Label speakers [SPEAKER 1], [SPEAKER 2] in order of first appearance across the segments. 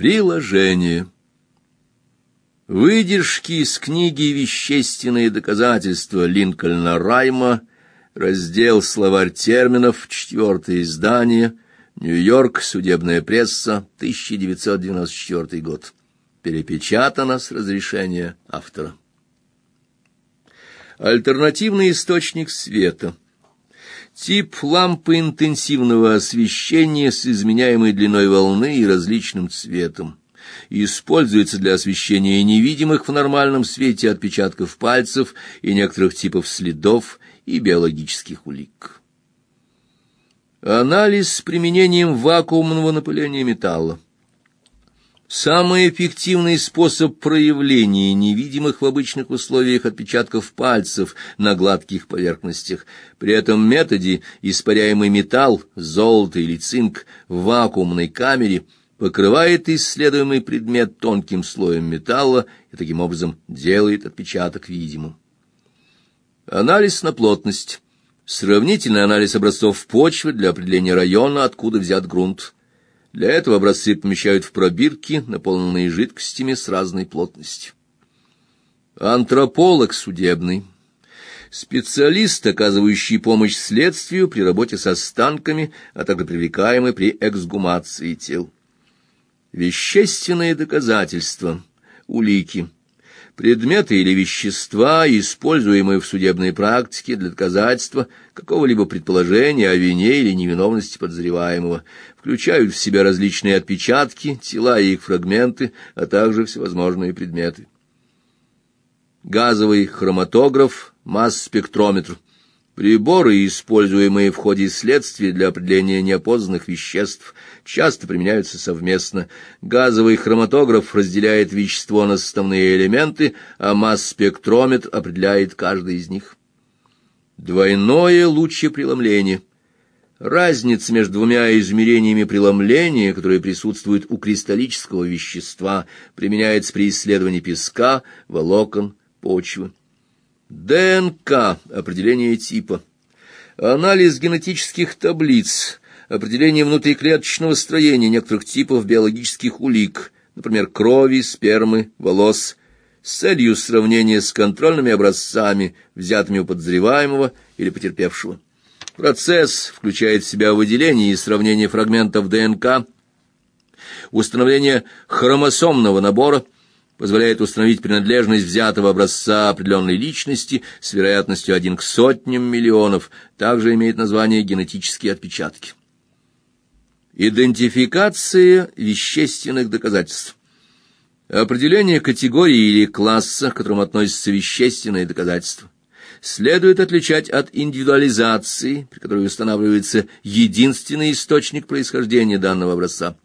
[SPEAKER 1] Приложение. Выдержки из книги «Вещественные доказательства» Линкольна Райма, раздел «Словарь терминов», четвертое издание, Нью-Йорк, судебная пресса, 1994 год. Перепечатано с разрешения автора. Альтернативный источник света. Тип лампы интенсивного освещения с изменяемой длиной волны и различным цветом. Используется для освещения невидимых в нормальном свете отпечатков пальцев и некоторых типов следов и биологических улик. Анализ с применением вакуумного напыления металла. Самый эффективный способ проявления невидимых в обычных условиях отпечатков пальцев на гладких поверхностях. При этом методе испаряемый металл, золото или цинк в вакуумной камере покрывает исследуемый предмет тонким слоем металла и таким образом делает отпечаток видимым. Анализ на плотность. Сравнительный анализ образцов почвы для определения района, откуда взят грунт. Для этого образцы помещают в пробирки, наполненные жидкостями с разной плотностью. Антрополог судебный. Специалист, оказывающий помощь следствию при работе с останками, а также привлекаемый при эксгумации тел. Вещественные доказательства, улики предметы или вещества, используемые в судебной практике для доказательства какого-либо предположения о вине или невиновности подозреваемого, включают в себя различные отпечатки, тела и их фрагменты, а также всевозможные предметы. Газовый хроматограф, масс-спектрометр – Приборы, используемые в ходе следствия для определения неопознанных веществ, часто применяются совместно. Газовый хроматограф разделяет вещество на составные элементы, а масс-спектрометр определяет каждый из них. Двойное лучепреломление. Разница между двумя измерениями преломления, которые присутствуют у кристаллического вещества, применяется при исследовании песка, волокон, почвы. ДНК – определение типа. Анализ генетических таблиц, определение внутриклеточного строения некоторых типов биологических улик, например, крови, спермы, волос, с целью сравнения с контрольными образцами, взятыми у подозреваемого или потерпевшего. Процесс включает в себя выделение и сравнение фрагментов ДНК, установление хромосомного набора – позволяет установить принадлежность взятого образца определенной личности с вероятностью один к сотням миллионов, также имеет название генетические отпечатки. Идентификация вещественных доказательств. Определение категории или класса, к которому относятся вещественные доказательства, следует отличать от индивидуализации, при которой устанавливается единственный источник происхождения данного образца.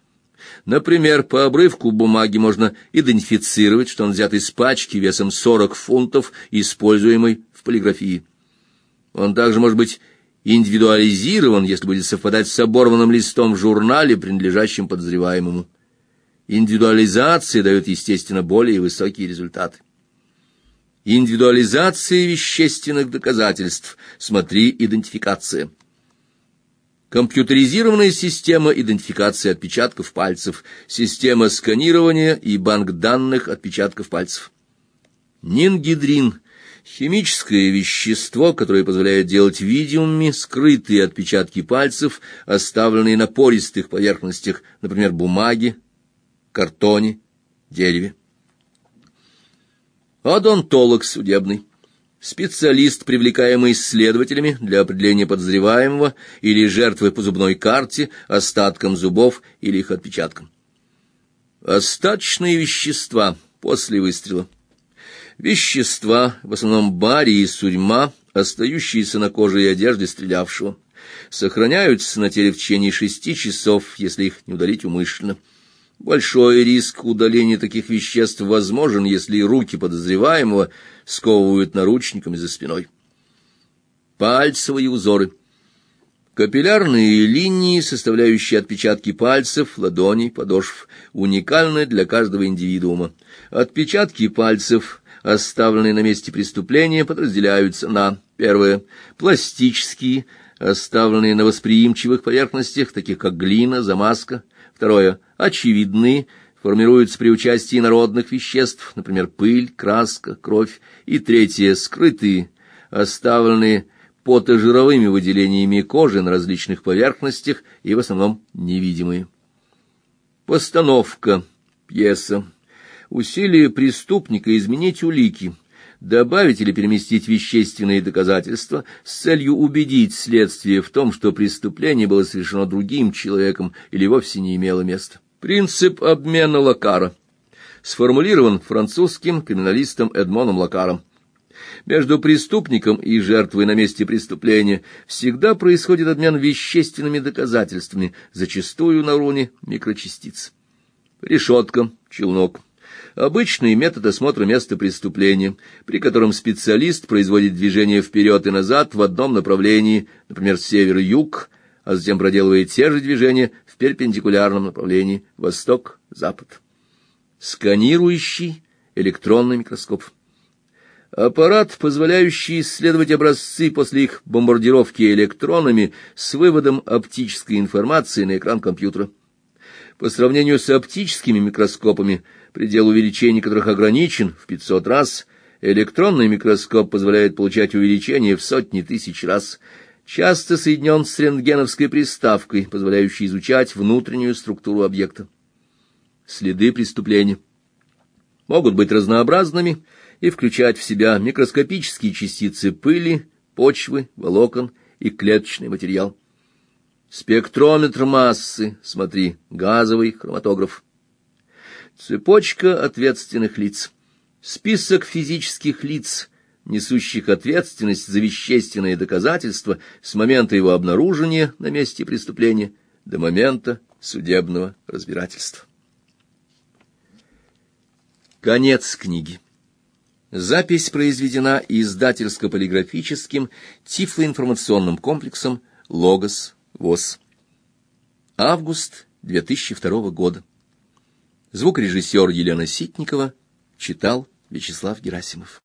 [SPEAKER 1] Например, по обрывку бумаги можно идентифицировать, что он взят из пачки весом 40 фунтов, используемой в полиграфии. Он также может быть индивидуализирован, если будет совпадать с оборванным листом в журнале, принадлежащем подозреваемому. Индивидуализация дает, естественно, более высокие результаты. Индивидуализация вещественных доказательств. Смотри, идентификация. Компьютеризированная система идентификации отпечатков пальцев, система сканирования и банк данных отпечатков пальцев. Нингидрин – химическое вещество, которое позволяет делать видимыми скрытые отпечатки пальцев, оставленные на пористых поверхностях, например, бумаге, картоне, дереве. Одонтолог судебный специалист, привлекаемый следователями для определения подозреваемого или жертвы по зубной карте, остаткам зубов или их отпечаткам. Остаточные вещества после выстрела. Вещества, в основном барий и сурьма, остающиеся на коже и одежде стрелявшего, сохраняются на теле в течение шести часов, если их не удалить умышленно. Большой риск удаления таких веществ возможен, если руки подозреваемого сковывают наручниками за спиной. Пальцевые узоры. Капиллярные линии, составляющие отпечатки пальцев, ладоней, подошв, уникальны для каждого индивидуума. Отпечатки пальцев, оставленные на месте преступления, подразделяются на первое пластические, оставленные на восприимчивых поверхностях, таких как глина, замазка, второе очевидные, формируются при участии народных веществ, например, пыль, краска, кровь, и третье — скрытые, оставленные потожировыми выделениями кожи на различных поверхностях и в основном невидимые. Постановка, пьеса, усилие преступника изменить улики, добавить или переместить вещественные доказательства с целью убедить следствие в том, что преступление было совершено другим человеком или вовсе не имело места. Принцип обмена Лакара сформулирован французским криминалистом Эдмоном Лакаром. Между преступником и жертвой на месте преступления всегда происходит обмен вещественными доказательствами, зачастую на уровне микрочастиц. Решетка, челнок. Обычный метод осмотра места преступления, при котором специалист производит движение вперед и назад в одном направлении, например, север-юг, а затем проделывает те же движения в перпендикулярном направлении восток-запад. Сканирующий электронный микроскоп. Аппарат, позволяющий исследовать образцы после их бомбардировки электронами с выводом оптической информации на экран компьютера. По сравнению с оптическими микроскопами, предел увеличения которых ограничен в 500 раз, электронный микроскоп позволяет получать увеличение в сотни тысяч раз, часто соединен с рентгеновской приставкой, позволяющей изучать внутреннюю структуру объекта. Следы преступления могут быть разнообразными и включать в себя микроскопические частицы пыли, почвы, волокон и клеточный материал. Спектрометр массы, смотри, газовый хроматограф. Цепочка ответственных лиц. Список физических лиц, несущих ответственность за вещественные доказательства с момента его обнаружения на месте преступления до момента судебного разбирательства. Конец книги. Запись произведена издательско-полиграфическим тифлоинформационным комплексом «Логос ВОЗ». Август 2002 года. Звукорежиссер Елена Ситникова читал Вячеслав Герасимов.